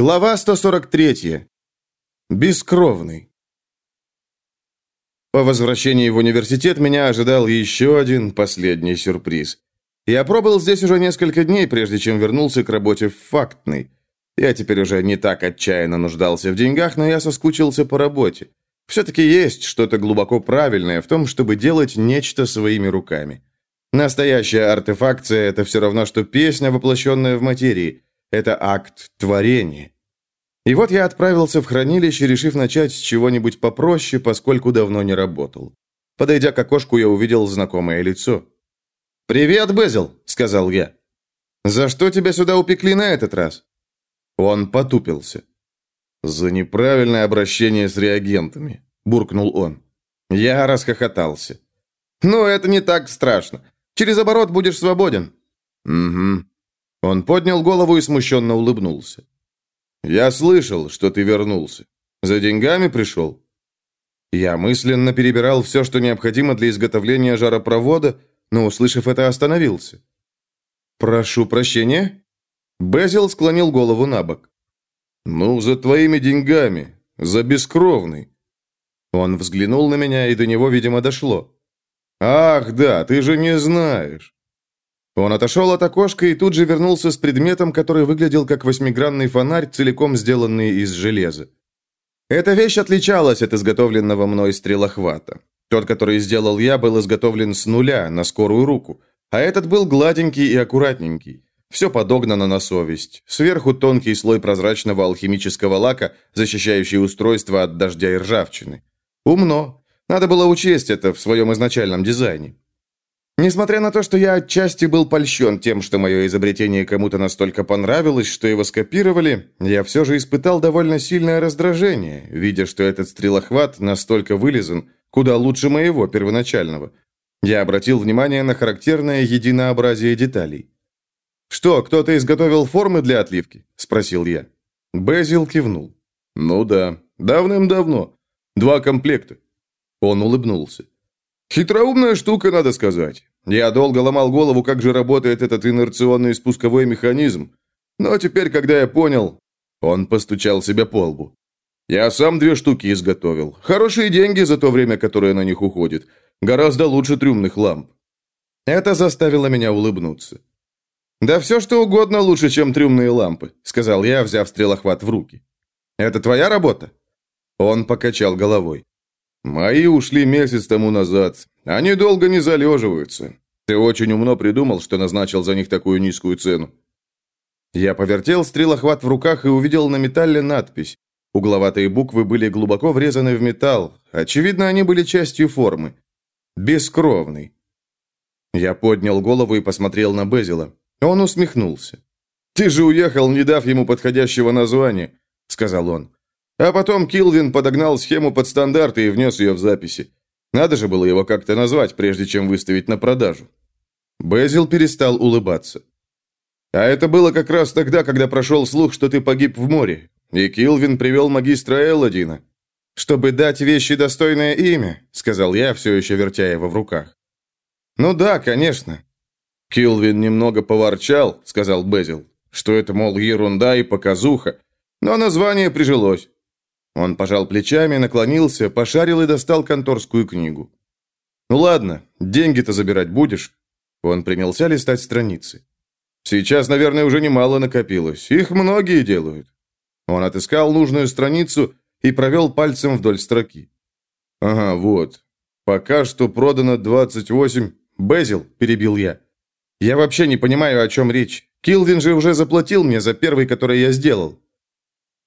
Глава 143. Бескровный. По возвращении в университет меня ожидал еще один последний сюрприз. Я пробыл здесь уже несколько дней, прежде чем вернулся к работе в фактной. Я теперь уже не так отчаянно нуждался в деньгах, но я соскучился по работе. Все-таки есть что-то глубоко правильное в том, чтобы делать нечто своими руками. Настоящая артефакция – это все равно, что песня, воплощенная в материи. Это акт творения. И вот я отправился в хранилище, решив начать с чего-нибудь попроще, поскольку давно не работал. Подойдя к окошку, я увидел знакомое лицо. «Привет, Безил», — сказал я. «За что тебя сюда упекли на этот раз?» Он потупился. «За неправильное обращение с реагентами», — буркнул он. Я расхохотался. «Ну, это не так страшно. Через оборот будешь свободен». «Угу». Он поднял голову и смущенно улыбнулся. «Я слышал, что ты вернулся. За деньгами пришел?» Я мысленно перебирал все, что необходимо для изготовления жаропровода, но, услышав это, остановился. «Прошу прощения?» Безил склонил голову на бок. «Ну, за твоими деньгами, за бескровный». Он взглянул на меня, и до него, видимо, дошло. «Ах, да, ты же не знаешь». Он отошел от окошка и тут же вернулся с предметом, который выглядел как восьмигранный фонарь, целиком сделанный из железа. Эта вещь отличалась от изготовленного мной стрелохвата. Тот, который сделал я, был изготовлен с нуля, на скорую руку, а этот был гладенький и аккуратненький. Все подогнано на совесть. Сверху тонкий слой прозрачного алхимического лака, защищающий устройство от дождя и ржавчины. Умно. Надо было учесть это в своем изначальном дизайне. Несмотря на то, что я отчасти был польщен тем, что мое изобретение кому-то настолько понравилось, что его скопировали, я все же испытал довольно сильное раздражение, видя, что этот стрелохват настолько вылезан, куда лучше моего первоначального. Я обратил внимание на характерное единообразие деталей. «Что, кто-то изготовил формы для отливки?» – спросил я. Безил кивнул. «Ну да, давным-давно. Два комплекта». Он улыбнулся. «Хитроумная штука, надо сказать. Я долго ломал голову, как же работает этот инерционный спусковой механизм. Но теперь, когда я понял...» Он постучал себя по лбу. «Я сам две штуки изготовил. Хорошие деньги за то время, которое на них уходит. Гораздо лучше трюмных ламп». Это заставило меня улыбнуться. «Да все, что угодно лучше, чем трюмные лампы», — сказал я, взяв стрелохват в руки. «Это твоя работа?» Он покачал головой. «Мои ушли месяц тому назад. Они долго не залеживаются. Ты очень умно придумал, что назначил за них такую низкую цену». Я повертел стрелохват в руках и увидел на металле надпись. Угловатые буквы были глубоко врезаны в металл. Очевидно, они были частью формы. «Бескровный». Я поднял голову и посмотрел на Безила. Он усмехнулся. «Ты же уехал, не дав ему подходящего названия», — сказал он. А потом Килвин подогнал схему под стандарты и внес ее в записи. Надо же было его как-то назвать, прежде чем выставить на продажу. Безил перестал улыбаться. «А это было как раз тогда, когда прошел слух, что ты погиб в море, и Килвин привел магистра Элладина. Чтобы дать вещи достойное имя», — сказал я, все еще вертя его в руках. «Ну да, конечно. Килвин немного поворчал, сказал Безил, что это, мол, ерунда и показуха, но название прижилось. Он пожал плечами, наклонился, пошарил и достал конторскую книгу. «Ну ладно, деньги-то забирать будешь?» Он принялся листать страницы. «Сейчас, наверное, уже немало накопилось. Их многие делают». Он отыскал нужную страницу и провел пальцем вдоль строки. «Ага, вот. Пока что продано 28...» «Безил», — перебил я. Я вообще не понимаю, о чем речь. Килвин же уже заплатил мне за первый, который я сделал».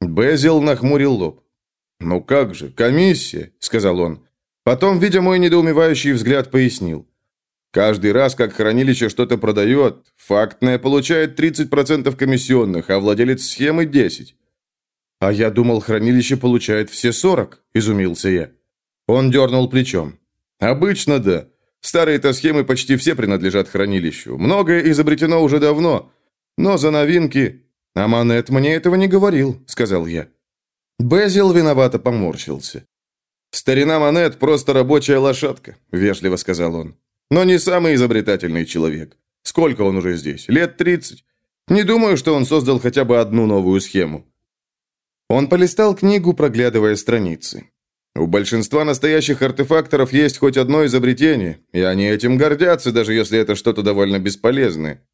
Безил нахмурил лоб. «Ну как же, комиссия», — сказал он. Потом, видя мой недоумевающий взгляд, пояснил. «Каждый раз, как хранилище что-то продает, фактное получает 30% комиссионных, а владелец схемы 10%. «А я думал, хранилище получает все 40», — изумился я. Он дернул плечом. «Обычно да. Старые-то схемы почти все принадлежат хранилищу. Многое изобретено уже давно. Но за новинки... А мне этого не говорил, сказал я. Безил виновато поморщился. «Старина Манет просто рабочая лошадка», — вежливо сказал он. «Но не самый изобретательный человек. Сколько он уже здесь? Лет тридцать. Не думаю, что он создал хотя бы одну новую схему». Он полистал книгу, проглядывая страницы. У большинства настоящих артефакторов есть хоть одно изобретение, и они этим гордятся, даже если это что-то довольно бесполезное.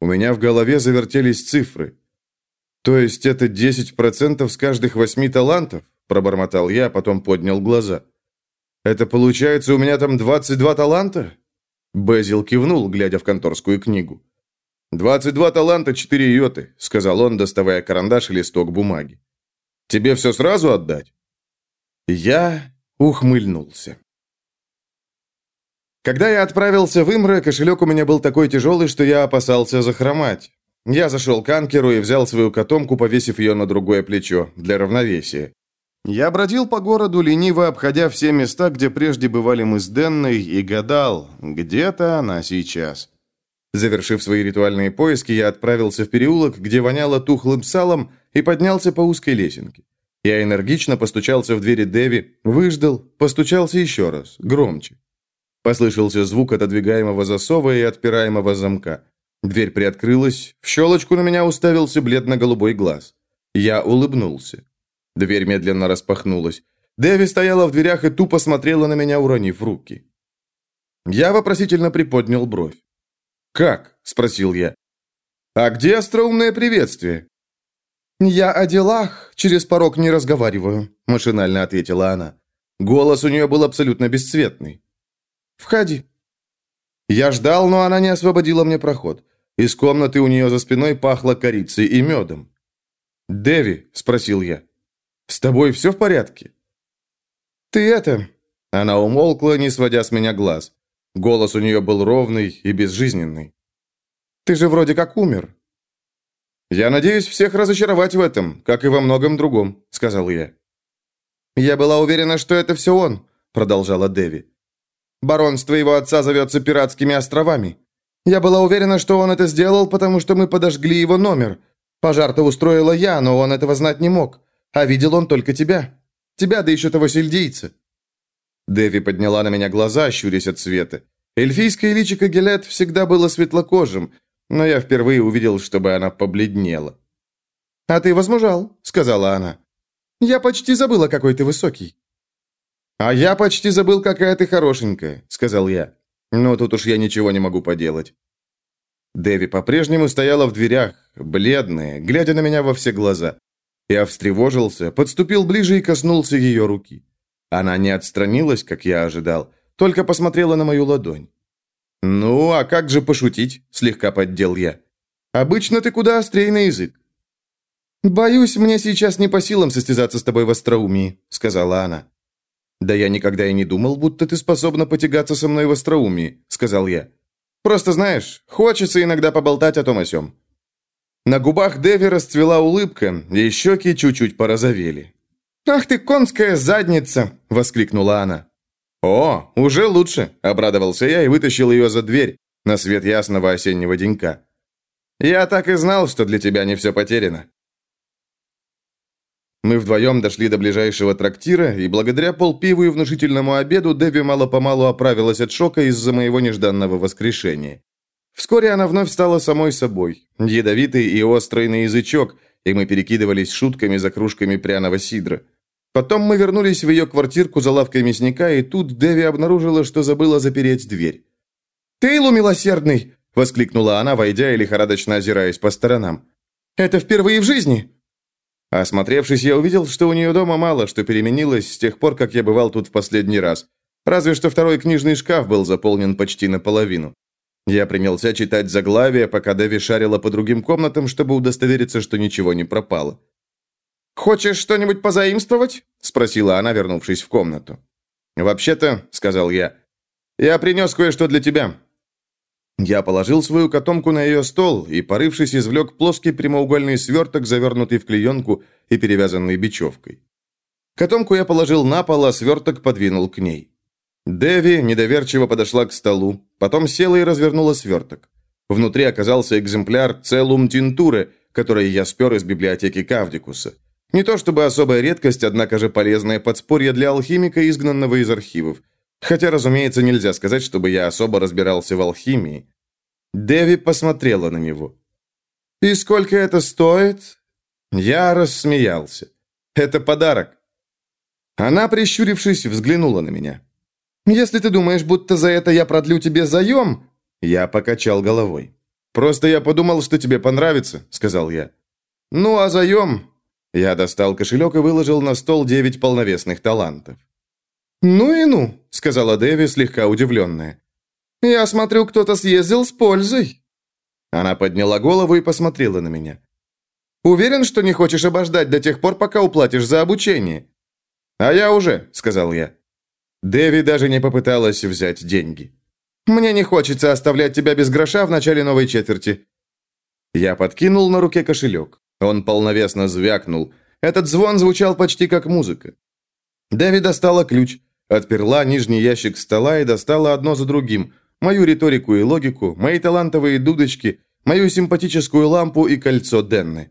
У меня в голове завертелись цифры. То есть это 10% с каждых восьми талантов? Пробормотал я, потом поднял глаза. Это получается, у меня там 22 таланта? Безил кивнул, глядя в конторскую книгу. «22 таланта, 4 йоты», — сказал он, доставая карандаш и листок бумаги. «Тебе все сразу отдать?» Я ухмыльнулся. Когда я отправился в Имре, кошелек у меня был такой тяжелый, что я опасался захромать. Я зашел к анкеру и взял свою котомку, повесив ее на другое плечо, для равновесия. Я бродил по городу, лениво обходя все места, где прежде бывали мы с Денной, и гадал, где-то она сейчас. Завершив свои ритуальные поиски, я отправился в переулок, где воняло тухлым салом, и поднялся по узкой лесенке. Я энергично постучался в двери Деви, выждал, постучался еще раз, громче. Послышался звук отодвигаемого засова и отпираемого замка. Дверь приоткрылась, в щелочку на меня уставился бледно-голубой глаз. Я улыбнулся. Дверь медленно распахнулась. Дэви стояла в дверях и тупо смотрела на меня, уронив руки. Я вопросительно приподнял бровь. «Как?» – спросил я. «А где остроумное приветствие?» «Я о делах, через порог не разговариваю», – машинально ответила она. Голос у нее был абсолютно бесцветный. «Входи». Я ждал, но она не освободила мне проход. Из комнаты у нее за спиной пахло корицей и медом. «Дэви?» – спросил я. «С тобой все в порядке?» «Ты это...» Она умолкла, не сводя с меня глаз. Голос у нее был ровный и безжизненный. «Ты же вроде как умер». «Я надеюсь всех разочаровать в этом, как и во многом другом», — сказал я. «Я была уверена, что это все он», — продолжала Дэви. «Баронство его отца зовется Пиратскими островами. Я была уверена, что он это сделал, потому что мы подожгли его номер. Пожар-то устроила я, но он этого знать не мог. А видел он только тебя. Тебя, да еще того сельдейца». Дэви подняла на меня глаза, щурясь от света. Эльфийское личико Гелет всегда было светлокожим, но я впервые увидел, чтобы она побледнела. «А ты возмужал», — сказала она. «Я почти забыла, какой ты высокий». «А я почти забыл, какая ты хорошенькая», — сказал я. Но тут уж я ничего не могу поделать. Дэви по-прежнему стояла в дверях, бледная, глядя на меня во все глаза. Я встревожился, подступил ближе и коснулся ее руки. Она не отстранилась, как я ожидал, только посмотрела на мою ладонь. «Ну, а как же пошутить?» – слегка поддел я. «Обычно ты куда острее на язык». «Боюсь, мне сейчас не по силам состязаться с тобой в остроумии», – сказала она. «Да я никогда и не думал, будто ты способна потягаться со мной в остроумии», — сказал я. «Просто знаешь, хочется иногда поболтать о том о сём». На губах Деви расцвела улыбка, и щеки чуть-чуть порозовели. «Ах ты, конская задница!» — воскликнула она. «О, уже лучше!» — обрадовался я и вытащил ее за дверь на свет ясного осеннего денька. «Я так и знал, что для тебя не все потеряно». Мы вдвоем дошли до ближайшего трактира, и благодаря полпиву и внушительному обеду Деви мало-помалу оправилась от шока из-за моего нежданного воскрешения. Вскоре она вновь стала самой собой, ядовитый и острый на язычок, и мы перекидывались шутками за кружками пряного сидра. Потом мы вернулись в ее квартирку за лавкой мясника, и тут Деви обнаружила, что забыла запереть дверь. «Тейлу, милосердный!» — воскликнула она, войдя и лихорадочно озираясь по сторонам. «Это впервые в жизни!» Осмотревшись, я увидел, что у нее дома мало что переменилось с тех пор, как я бывал тут в последний раз. Разве что второй книжный шкаф был заполнен почти наполовину. Я принялся читать заглавие, пока Дэви шарила по другим комнатам, чтобы удостовериться, что ничего не пропало. «Хочешь что-нибудь позаимствовать?» – спросила она, вернувшись в комнату. «Вообще-то», – сказал я, – «я принес кое-что для тебя. Я положил свою котомку на ее стол и, порывшись, извлек плоский прямоугольный сверток, завернутый в клеенку и перевязанный бечевкой. Котомку я положил на пол, а сверток подвинул к ней. Дэви недоверчиво подошла к столу, потом села и развернула сверток. Внутри оказался экземпляр «Целум Тинтуре», который я спер из библиотеки Кавдикуса. Не то чтобы особая редкость, однако же полезное подспорье для алхимика, изгнанного из архивов. Хотя, разумеется, нельзя сказать, чтобы я особо разбирался в алхимии. Дэви посмотрела на него. «И сколько это стоит?» Я рассмеялся. Это подарок». Она, прищурившись, взглянула на меня. «Если ты думаешь, будто за это я продлю тебе заем...» Я покачал головой. «Просто я подумал, что тебе понравится», — сказал я. «Ну, а заем...» Я достал кошелек и выложил на стол девять полновесных талантов. «Ну и ну», — сказала Дэви, слегка удивленная. «Я смотрю, кто-то съездил с пользой». Она подняла голову и посмотрела на меня. «Уверен, что не хочешь обождать до тех пор, пока уплатишь за обучение?» «А я уже», — сказал я. Дэви даже не попыталась взять деньги. «Мне не хочется оставлять тебя без гроша в начале новой четверти». Я подкинул на руке кошелек. Он полновесно звякнул. Этот звон звучал почти как музыка. Дэви достала ключ, отперла нижний ящик стола и достала одно за другим. Мою риторику и логику, мои талантовые дудочки, мою симпатическую лампу и кольцо Денны.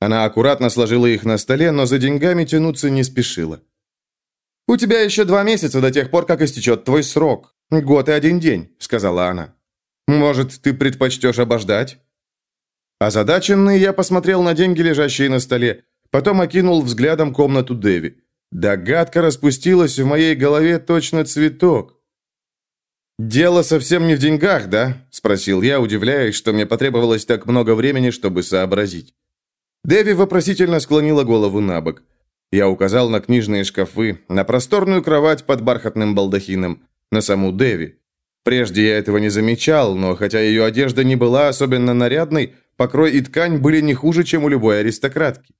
Она аккуратно сложила их на столе, но за деньгами тянуться не спешила. «У тебя еще два месяца до тех пор, как истечет твой срок. Год и один день», — сказала она. «Может, ты предпочтешь обождать?» Озадаченный, я посмотрел на деньги, лежащие на столе, потом окинул взглядом комнату Дэви. Догадка распустилась в моей голове точно цветок. «Дело совсем не в деньгах, да?» – спросил я, удивляясь, что мне потребовалось так много времени, чтобы сообразить. Дэви вопросительно склонила голову на бок. Я указал на книжные шкафы, на просторную кровать под бархатным балдахином, на саму Дэви. Прежде я этого не замечал, но хотя ее одежда не была особенно нарядной, покрой и ткань были не хуже, чем у любой аристократки.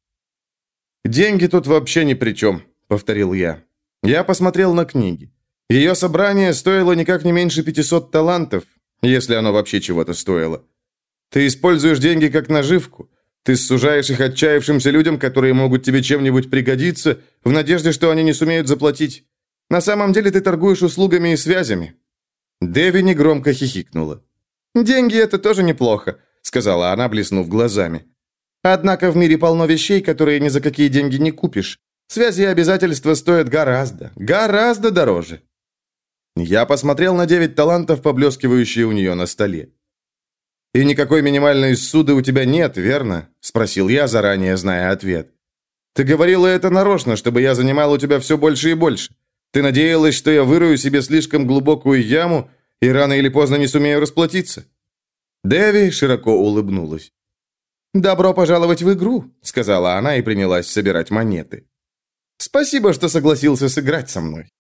«Деньги тут вообще ни при чем», — повторил я. Я посмотрел на книги. Ее собрание стоило никак не меньше 500 талантов, если оно вообще чего-то стоило. Ты используешь деньги как наживку. Ты сужаешь их отчаявшимся людям, которые могут тебе чем-нибудь пригодиться, в надежде, что они не сумеют заплатить. На самом деле ты торгуешь услугами и связями». Дэви негромко хихикнула. «Деньги – это тоже неплохо сказала она, блеснув глазами. Однако в мире полно вещей, которые ни за какие деньги не купишь. Связи и обязательства стоят гораздо, гораздо дороже. Я посмотрел на девять талантов, поблескивающие у нее на столе. «И никакой минимальной суды у тебя нет, верно?» – спросил я, заранее зная ответ. «Ты говорила это нарочно, чтобы я занимал у тебя все больше и больше. Ты надеялась, что я вырою себе слишком глубокую яму и рано или поздно не сумею расплатиться?» Дэви широко улыбнулась. «Добро пожаловать в игру», — сказала она и принялась собирать монеты. «Спасибо, что согласился сыграть со мной».